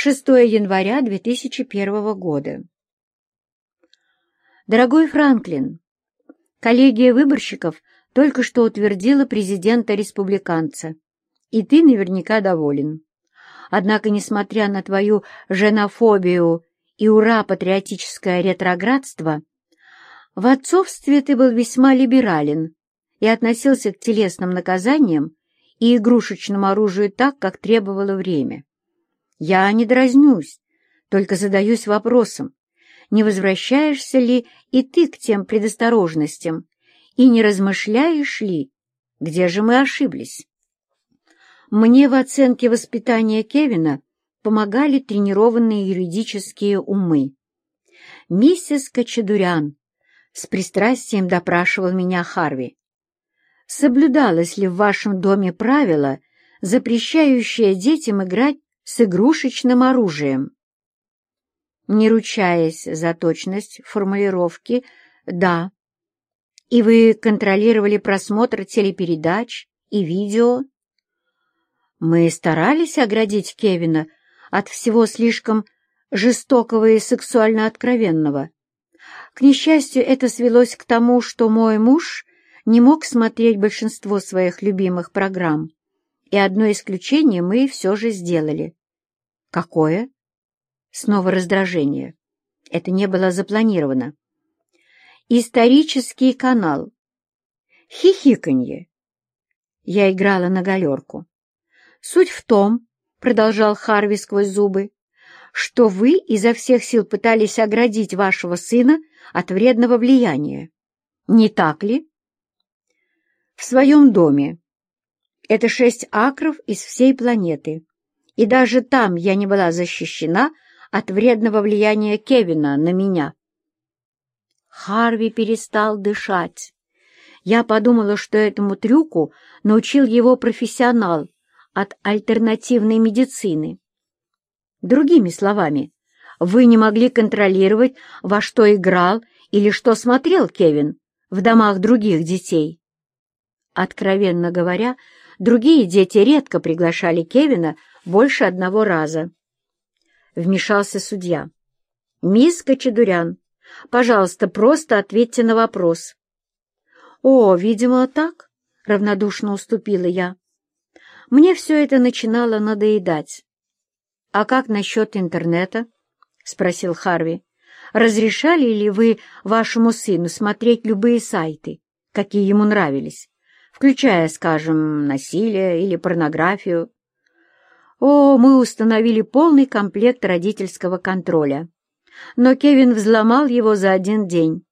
6 января 2001 года. Дорогой Франклин, коллегия выборщиков только что утвердила президента-республиканца, и ты наверняка доволен. Однако, несмотря на твою женофобию и ура-патриотическое ретроградство, в отцовстве ты был весьма либерален и относился к телесным наказаниям и игрушечному оружию так, как требовало время. Я не дразнюсь, только задаюсь вопросом, не возвращаешься ли и ты к тем предосторожностям, и не размышляешь ли, где же мы ошиблись? Мне в оценке воспитания Кевина помогали тренированные юридические умы. Миссис Качедурян с пристрастием допрашивал меня Харви. Соблюдалось ли в вашем доме правило, запрещающее детям играть с игрушечным оружием? Не ручаясь за точность формулировки «да». И вы контролировали просмотр телепередач и видео? Мы старались оградить Кевина от всего слишком жестокого и сексуально откровенного. К несчастью, это свелось к тому, что мой муж не мог смотреть большинство своих любимых программ, и одно исключение мы все же сделали. Какое? Снова раздражение. Это не было запланировано. Исторический канал. Хихиканье. Я играла на галерку. Суть в том, продолжал Харви сквозь зубы, что вы изо всех сил пытались оградить вашего сына от вредного влияния. Не так ли? В своем доме. Это шесть акров из всей планеты. И даже там я не была защищена от вредного влияния Кевина на меня. Харви перестал дышать. Я подумала, что этому трюку научил его профессионал от альтернативной медицины. Другими словами, вы не могли контролировать, во что играл или что смотрел Кевин в домах других детей. Откровенно говоря, другие дети редко приглашали Кевина больше одного раза. Вмешался судья. «Мисс Кочедурян, пожалуйста, просто ответьте на вопрос». «О, видимо, так?» — равнодушно уступила я. Мне все это начинало надоедать. «А как насчет интернета?» — спросил Харви. «Разрешали ли вы вашему сыну смотреть любые сайты, какие ему нравились, включая, скажем, насилие или порнографию?» «О, мы установили полный комплект родительского контроля, но Кевин взломал его за один день».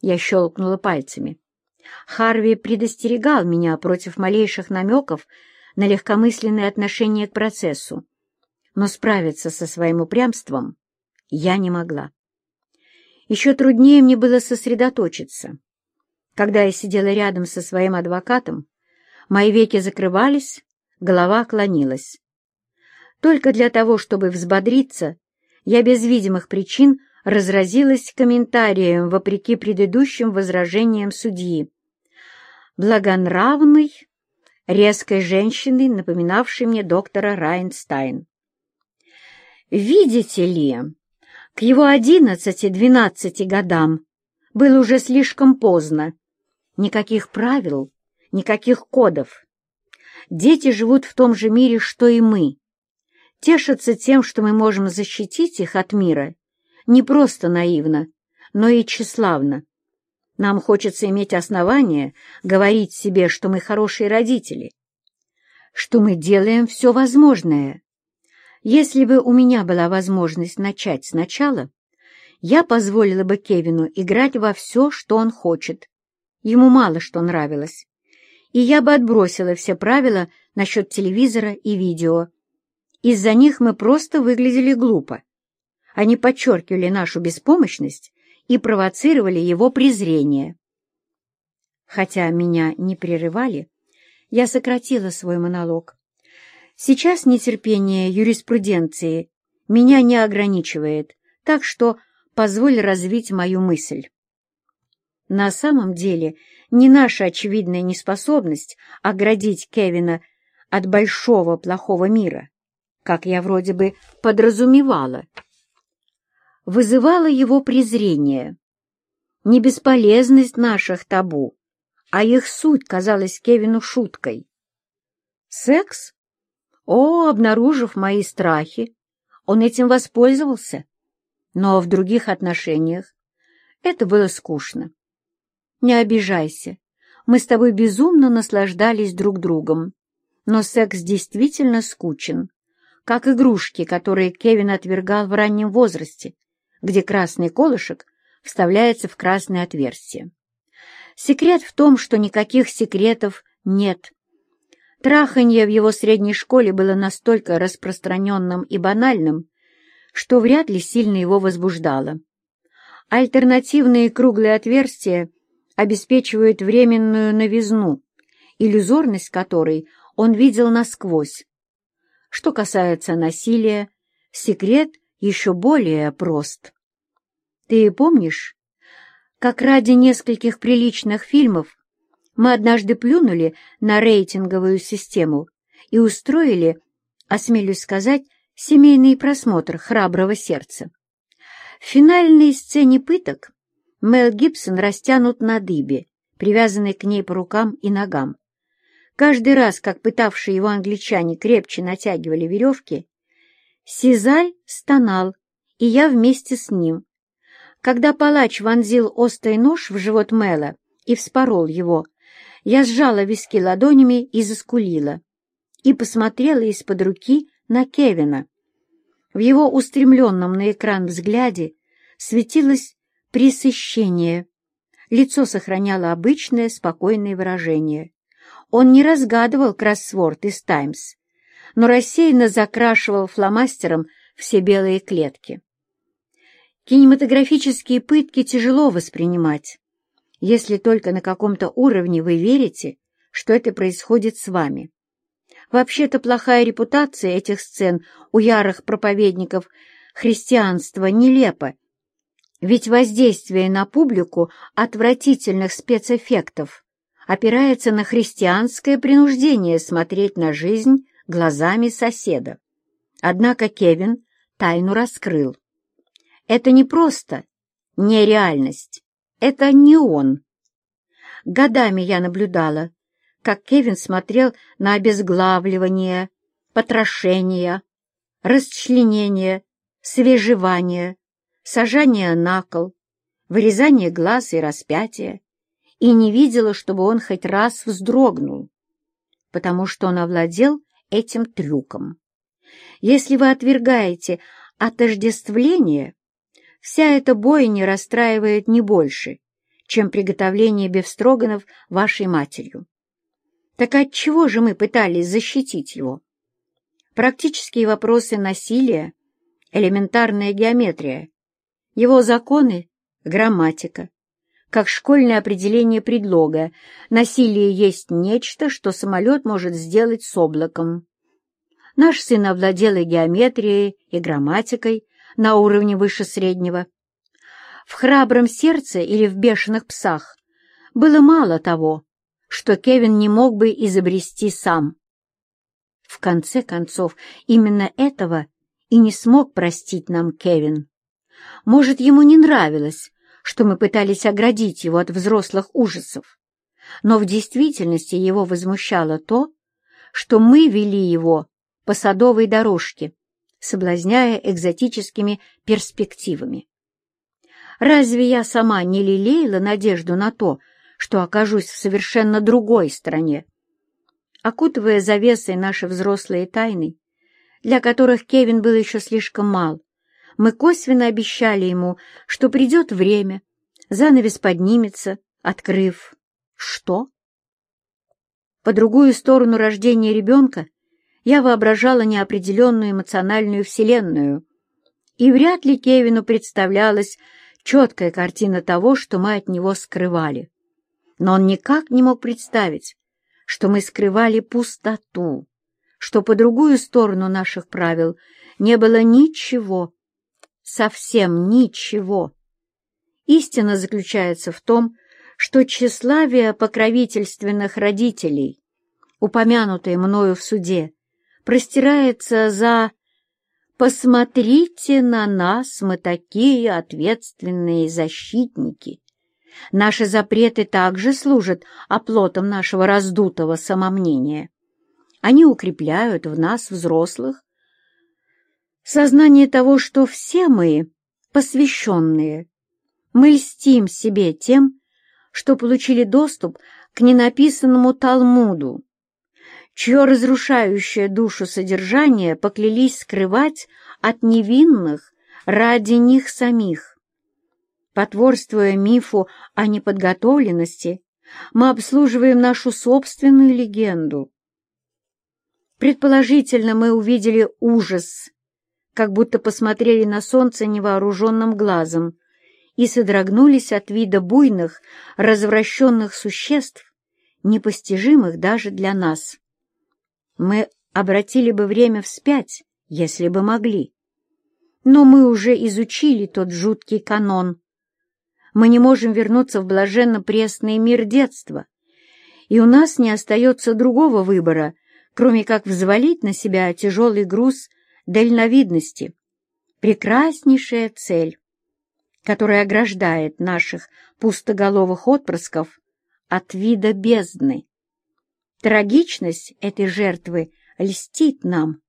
Я щелкнула пальцами. Харви предостерегал меня против малейших намеков на легкомысленное отношение к процессу но справиться со своим упрямством я не могла. Еще труднее мне было сосредоточиться. Когда я сидела рядом со своим адвокатом, мои веки закрывались, голова клонилась. Только для того, чтобы взбодриться, я без видимых причин разразилась комментарием вопреки предыдущим возражениям судьи. Благонравной, резкой женщины, напоминавшей мне доктора Райнстайн. Видите ли, к его одиннадцати-двенадцати годам было уже слишком поздно. Никаких правил, никаких кодов. Дети живут в том же мире, что и мы. Тешатся тем, что мы можем защитить их от мира, не просто наивно, но и тщеславно. Нам хочется иметь основания говорить себе, что мы хорошие родители, что мы делаем все возможное, если бы у меня была возможность начать сначала, я позволила бы Кевину играть во все, что он хочет. Ему мало что нравилось. И я бы отбросила все правила насчет телевизора и видео. Из-за них мы просто выглядели глупо. Они подчеркивали нашу беспомощность и провоцировали его презрение. Хотя меня не прерывали, я сократила свой монолог. Сейчас нетерпение юриспруденции меня не ограничивает, так что позволь развить мою мысль. На самом деле не наша очевидная неспособность оградить Кевина от большого плохого мира, как я вроде бы подразумевала, вызывало его презрение. Не бесполезность наших табу, а их суть казалась Кевину шуткой. Секс? О, обнаружив мои страхи, он этим воспользовался. Но в других отношениях это было скучно. Не обижайся, мы с тобой безумно наслаждались друг другом, но секс действительно скучен, как игрушки, которые Кевин отвергал в раннем возрасте, где красный колышек вставляется в красное отверстие. Секрет в том, что никаких секретов нет. Траханье в его средней школе было настолько распространенным и банальным, что вряд ли сильно его возбуждало. Альтернативные круглые отверстия обеспечивают временную новизну, иллюзорность которой он видел насквозь. Что касается насилия, секрет еще более прост. Ты помнишь, как ради нескольких приличных фильмов мы однажды плюнули на рейтинговую систему и устроили, осмелюсь сказать, семейный просмотр храброго сердца. В финальной сцене пыток Мел Гибсон растянут на дыбе, привязанный к ней по рукам и ногам. Каждый раз, как пытавшие его англичане крепче натягивали веревки, Сизаль стонал, и я вместе с ним. Когда палач вонзил острый нож в живот Мэла и вспорол его, я сжала виски ладонями и заскулила, и посмотрела из-под руки на Кевина. В его устремленном на экран взгляде светилось пресыщение. Лицо сохраняло обычное спокойное выражение. Он не разгадывал кроссворд из «Таймс», но рассеянно закрашивал фломастером все белые клетки. Кинематографические пытки тяжело воспринимать, если только на каком-то уровне вы верите, что это происходит с вами. Вообще-то плохая репутация этих сцен у ярых проповедников христианства нелепа, ведь воздействие на публику отвратительных спецэффектов опирается на христианское принуждение смотреть на жизнь глазами соседа. Однако Кевин тайну раскрыл. Это не просто нереальность, это не он. Годами я наблюдала, как Кевин смотрел на обезглавливание, потрошение, расчленение, свежевание, сажание на кол, вырезание глаз и распятие, и не видела, чтобы он хоть раз вздрогнул, потому что он овладел этим трюком. Если вы отвергаете отождествление, вся эта бойня расстраивает не больше, чем приготовление бефстроганов вашей матерью. Так отчего же мы пытались защитить его? Практические вопросы насилия, элементарная геометрия, его законы — грамматика, как школьное определение предлога «насилие есть нечто, что самолет может сделать с облаком». Наш сын овладел и геометрией, и грамматикой на уровне выше среднего. В храбром сердце или в бешеных псах было мало того, что Кевин не мог бы изобрести сам. В конце концов, именно этого и не смог простить нам Кевин. Может, ему не нравилось, что мы пытались оградить его от взрослых ужасов. Но в действительности его возмущало то, что мы вели его по садовой дорожке, соблазняя экзотическими перспективами. Разве я сама не лелеяла надежду на то, что окажусь в совершенно другой стране? Окутывая завесой наши взрослые тайны, для которых Кевин был еще слишком мал, мы косвенно обещали ему, что придет время, занавес поднимется, открыв... Что? По другую сторону рождения ребенка я воображала неопределенную эмоциональную вселенную, и вряд ли Кевину представлялась четкая картина того, что мы от него скрывали. Но он никак не мог представить, что мы скрывали пустоту, что по другую сторону наших правил не было ничего, совсем ничего. Истина заключается в том, что тщеславие покровительственных родителей, упомянутое мною в суде, простирается за Посмотрите на нас, мы такие ответственные защитники. Наши запреты также служат оплотом нашего раздутого самомнения. Они укрепляют в нас, взрослых, сознание того, что все мы посвященные. Мы льстим себе тем, что получили доступ к ненаписанному Талмуду, чье разрушающее душу содержание поклялись скрывать от невинных ради них самих. Потворствуя мифу о неподготовленности, мы обслуживаем нашу собственную легенду. Предположительно, мы увидели ужас, как будто посмотрели на солнце невооруженным глазом и содрогнулись от вида буйных, развращенных существ, непостижимых даже для нас. Мы обратили бы время вспять, если бы могли. Но мы уже изучили тот жуткий канон. Мы не можем вернуться в блаженно-пресный мир детства, и у нас не остается другого выбора, кроме как взвалить на себя тяжелый груз дальновидности, прекраснейшая цель, которая ограждает наших пустоголовых отпрысков от вида бездны. Трагичность этой жертвы льстит нам.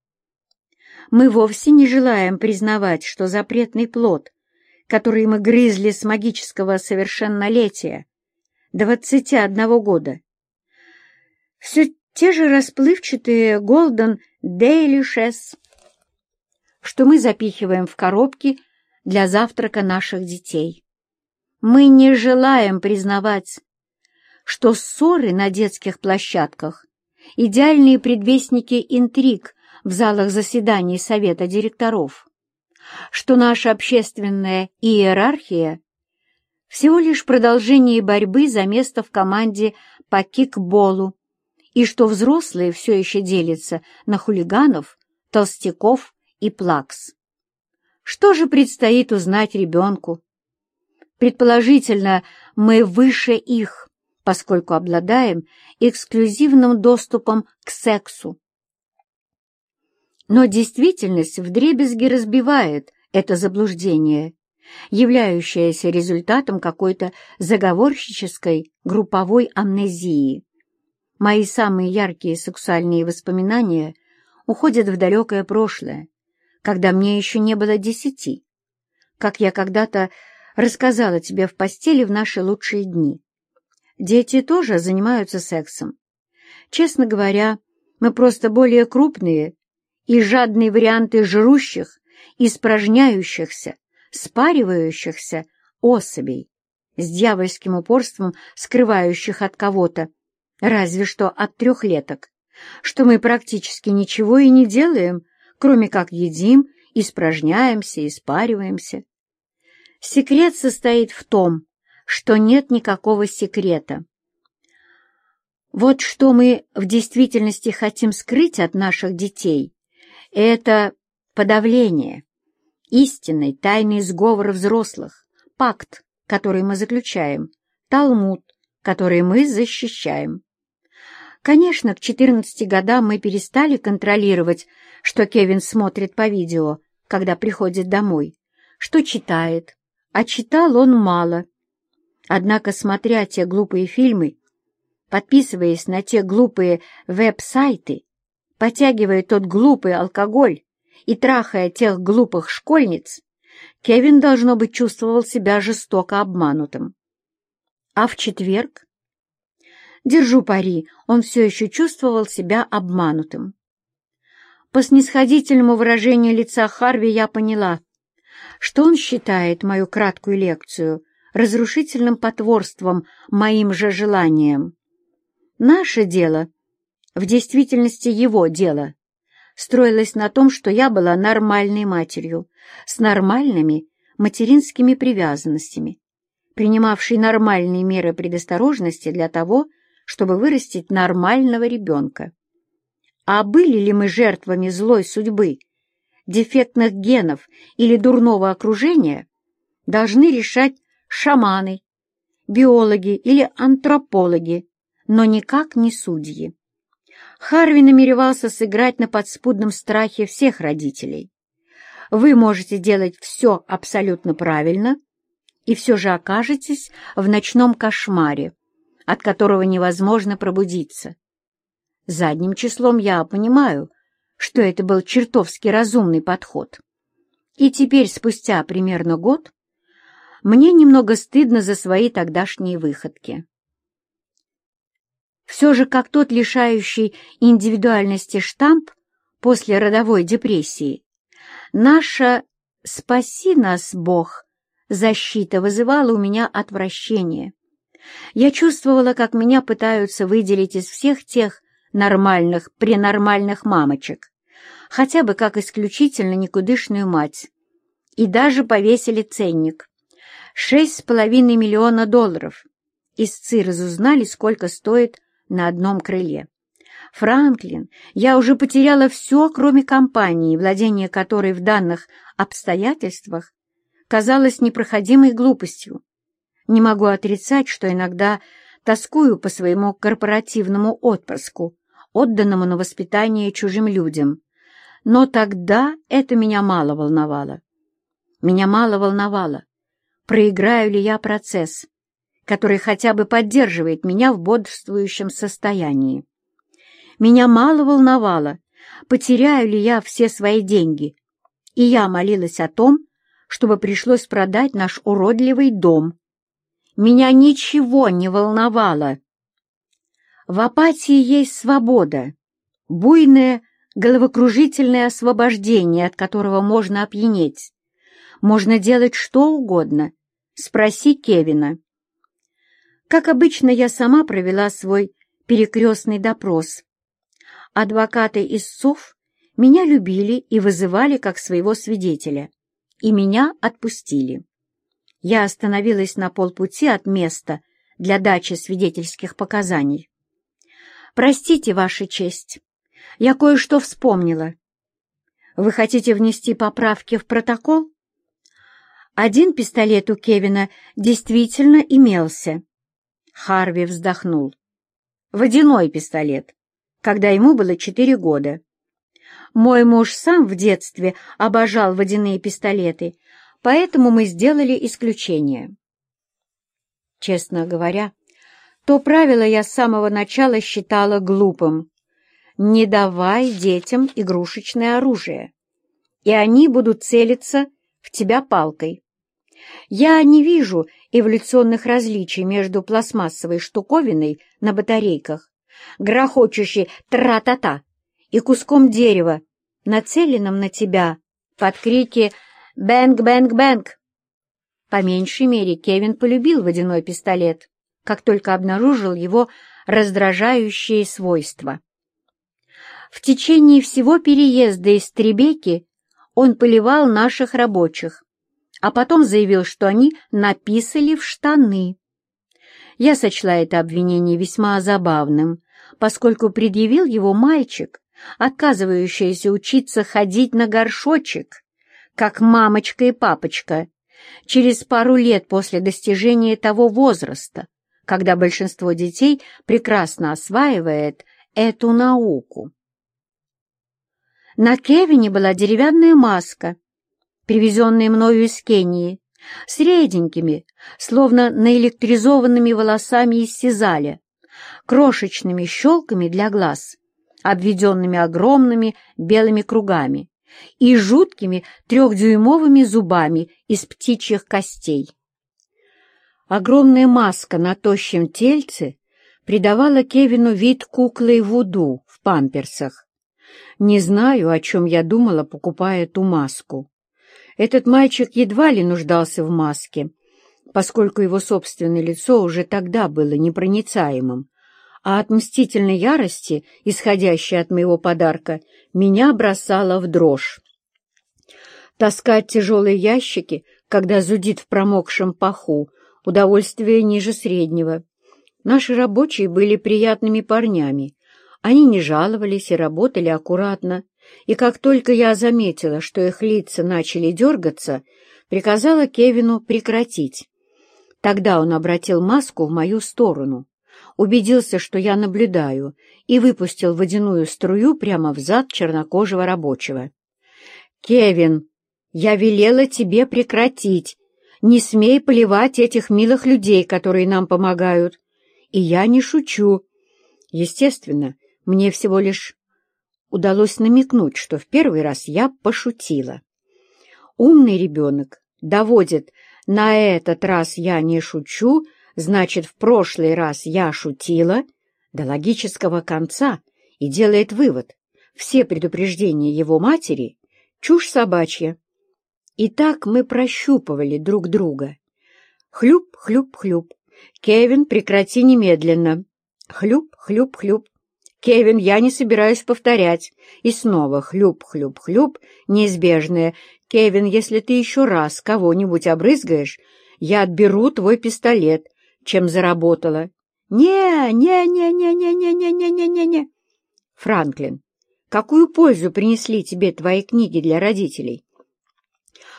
Мы вовсе не желаем признавать, что запретный плод, который мы грызли с магического совершеннолетия, двадцати одного года, все те же расплывчатые Golden Delicious что мы запихиваем в коробки для завтрака наших детей. Мы не желаем признавать, что ссоры на детских площадках — идеальные предвестники интриг в залах заседаний Совета директоров, что наша общественная иерархия — всего лишь продолжение борьбы за место в команде по кикболу, и что взрослые все еще делятся на хулиганов, толстяков и плакс. Что же предстоит узнать ребенку? Предположительно, мы выше их, поскольку обладаем эксклюзивным доступом к сексу. Но действительность вдребезги разбивает это заблуждение, являющееся результатом какой-то заговорщической групповой амнезии. Мои самые яркие сексуальные воспоминания уходят в далекое прошлое, когда мне еще не было десяти, как я когда-то рассказала тебе в постели в наши лучшие дни. Дети тоже занимаются сексом. Честно говоря, мы просто более крупные и жадные варианты жрущих, испражняющихся, спаривающихся особей, с дьявольским упорством скрывающих от кого-то, разве что от трехлеток, что мы практически ничего и не делаем, кроме как едим, испражняемся, испариваемся. Секрет состоит в том, что нет никакого секрета. Вот что мы в действительности хотим скрыть от наших детей — это подавление, истинный тайный сговор взрослых, пакт, который мы заключаем, талмуд, который мы защищаем. Конечно, к 14 годам мы перестали контролировать, что Кевин смотрит по видео, когда приходит домой, что читает, а читал он мало. Однако, смотря те глупые фильмы, подписываясь на те глупые веб-сайты, потягивая тот глупый алкоголь и трахая тех глупых школьниц, Кевин, должно быть, чувствовал себя жестоко обманутым. А в четверг Держу пари, он все еще чувствовал себя обманутым. По снисходительному выражению лица Харви я поняла, что он считает мою краткую лекцию разрушительным потворством моим же желаниям. Наше дело, в действительности его дело, строилось на том, что я была нормальной матерью, с нормальными материнскими привязанностями, принимавшей нормальные меры предосторожности для того, чтобы вырастить нормального ребенка. А были ли мы жертвами злой судьбы, дефектных генов или дурного окружения, должны решать шаманы, биологи или антропологи, но никак не судьи. Харви намеревался сыграть на подспудном страхе всех родителей. вы можете делать все абсолютно правильно и все же окажетесь в ночном кошмаре, от которого невозможно пробудиться. Задним числом я понимаю, что это был чертовски разумный подход. И теперь, спустя примерно год, мне немного стыдно за свои тогдашние выходки. Все же, как тот лишающий индивидуальности штамп после родовой депрессии, наша «спаси нас, Бог» защита вызывала у меня отвращение. Я чувствовала, как меня пытаются выделить из всех тех нормальных, пренормальных мамочек, хотя бы как исключительно никудышную мать. И даже повесили ценник. Шесть с половиной миллиона долларов. Истцы разузнали, сколько стоит на одном крыле. Франклин, я уже потеряла все, кроме компании, владение которой в данных обстоятельствах казалось непроходимой глупостью. Не могу отрицать, что иногда тоскую по своему корпоративному отпрыску, отданному на воспитание чужим людям. Но тогда это меня мало волновало. Меня мало волновало, проиграю ли я процесс, который хотя бы поддерживает меня в бодрствующем состоянии. Меня мало волновало, потеряю ли я все свои деньги, и я молилась о том, чтобы пришлось продать наш уродливый дом. Меня ничего не волновало. В апатии есть свобода, буйное, головокружительное освобождение, от которого можно опьянеть. Можно делать что угодно. Спроси Кевина. Как обычно, я сама провела свой перекрестный допрос. Адвокаты из СОВ меня любили и вызывали как своего свидетеля, и меня отпустили. Я остановилась на полпути от места для дачи свидетельских показаний. «Простите, Ваша честь, я кое-что вспомнила. Вы хотите внести поправки в протокол?» Один пистолет у Кевина действительно имелся. Харви вздохнул. Водяной пистолет, когда ему было четыре года. Мой муж сам в детстве обожал водяные пистолеты, поэтому мы сделали исключение. Честно говоря, то правило я с самого начала считала глупым. Не давай детям игрушечное оружие, и они будут целиться в тебя палкой. Я не вижу эволюционных различий между пластмассовой штуковиной на батарейках, грохочущей тра-та-та, и куском дерева, нацеленным на тебя под крики «Bang-bang-bang!». По меньшей мере Кевин полюбил водяной пистолет как только обнаружил его раздражающие свойства. В течение всего переезда из Требеки он поливал наших рабочих, а потом заявил, что они написали в штаны. Я сочла это обвинение весьма забавным, поскольку предъявил его мальчик, отказывающийся учиться ходить на горшочек, как мамочка и папочка, через пару лет после достижения того возраста, когда большинство детей прекрасно осваивает эту науку. На Кевине была деревянная маска, привезенная мною из Кении, с реденькими, словно наэлектризованными волосами из сизаля, крошечными щелками для глаз, обведенными огромными белыми кругами и жуткими трехдюймовыми зубами из птичьих костей. Огромная маска на тощем тельце придавала Кевину вид куклы Вуду в памперсах. Не знаю, о чем я думала, покупая ту маску. Этот мальчик едва ли нуждался в маске, поскольку его собственное лицо уже тогда было непроницаемым, а от мстительной ярости, исходящей от моего подарка, меня бросало в дрожь. Таскать тяжелые ящики, когда зудит в промокшем паху, удовольствие ниже среднего. Наши рабочие были приятными парнями. Они не жаловались и работали аккуратно, и как только я заметила, что их лица начали дергаться, приказала Кевину прекратить. Тогда он обратил маску в мою сторону, убедился, что я наблюдаю, и выпустил водяную струю прямо в зад чернокожего рабочего. «Кевин, Я велела тебе прекратить. Не смей поливать этих милых людей, которые нам помогают. И я не шучу. Естественно, мне всего лишь удалось намекнуть, что в первый раз я пошутила. Умный ребенок доводит «на этот раз я не шучу», значит, в прошлый раз я шутила, до логического конца и делает вывод. Все предупреждения его матери — чушь собачья. И так мы прощупывали друг друга. Хлюп, хлюп, хлюп. Кевин, прекрати немедленно. Хлюп, хлюп, хлюп. Кевин, я не собираюсь повторять. И снова хлюп, хлюп, хлюп, неизбежное. Кевин, если ты еще раз кого-нибудь обрызгаешь, я отберу твой пистолет, чем заработала. Не, не, не, не, не, не, не, не, не, не, не. Франклин, какую пользу принесли тебе твои книги для родителей?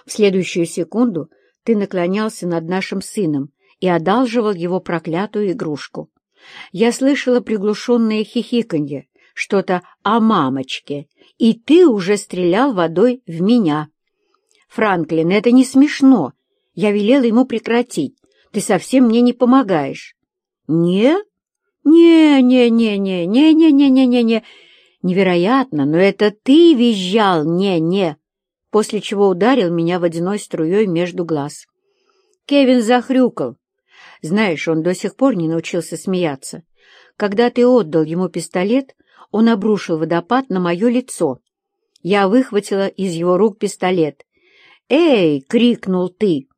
В следующую секунду ты наклонялся над нашим сыном и одалживал его проклятую игрушку. Я слышала приглушенное хихиканье, что-то о мамочке, и ты уже стрелял водой в меня. Франклин, это не смешно. Я велела ему прекратить. Ты совсем мне не помогаешь. Не? Не-не-не-не-не-не-не-не-не. Невероятно, но это ты визжал «не-не», после чего ударил меня водяной струей между глаз. Кевин захрюкал, знаешь, он до сих пор не научился смеяться. Когда ты отдал ему пистолет, он обрушил водопад на мое лицо. Я выхватила из его рук пистолет. «Эй!» — крикнул ты.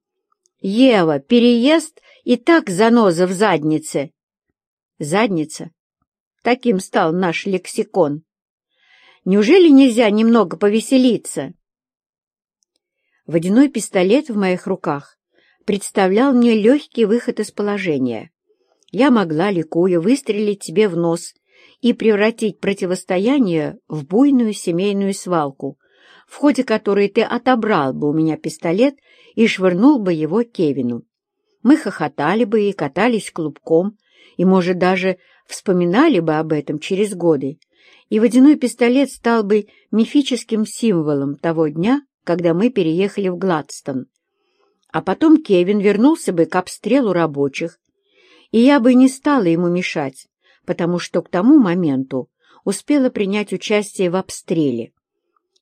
«Ева, переезд и так заноза в заднице!» «Задница?» Таким стал наш лексикон. Неужели нельзя немного повеселиться? Водяной пистолет в моих руках представлял мне легкий выход из положения. Я могла, ликуя, выстрелить тебе в нос и превратить противостояние в буйную семейную свалку, в ходе которой ты отобрал бы у меня пистолет и швырнул бы его Кевину. Мы хохотали бы и катались клубком, и, может, даже вспоминали бы об этом через годы, и водяной пистолет стал бы мифическим символом того дня, когда мы переехали в Гладстон. А потом Кевин вернулся бы к обстрелу рабочих, и я бы не стала ему мешать, потому что к тому моменту успела принять участие в обстреле.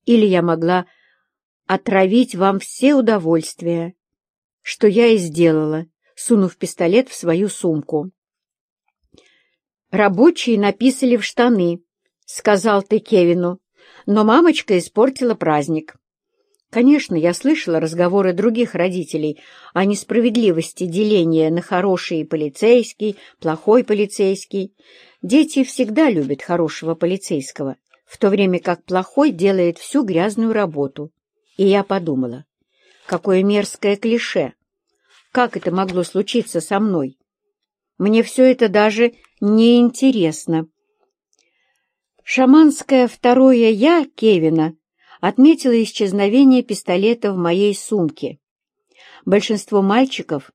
Или я могла отравить вам все удовольствия, что я и сделала, сунув пистолет в свою сумку. «Рабочие написали в штаны», — сказал ты Кевину, но мамочка испортила праздник. Конечно, я слышала разговоры других родителей о несправедливости деления на хороший полицейский, плохой полицейский. Дети всегда любят хорошего полицейского, в то время как плохой делает всю грязную работу. И я подумала, какое мерзкое клише. Как это могло случиться со мной? Мне все это даже не интересно. Шаманское второе «я» Кевина отметила исчезновение пистолета в моей сумке. Большинство мальчиков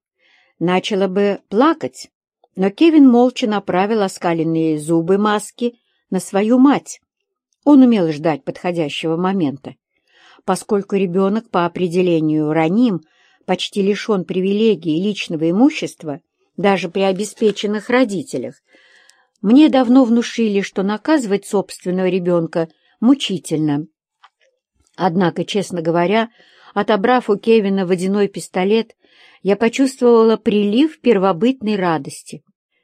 начало бы плакать, но Кевин молча направил оскаленные зубы маски на свою мать. Он умел ждать подходящего момента. Поскольку ребенок по определению раним, почти лишен привилегий личного имущества, даже при обеспеченных родителях, мне давно внушили, что наказывать собственного ребенка мучительно. Однако, честно говоря, отобрав у Кевина водяной пистолет, я почувствовала прилив первобытной радости.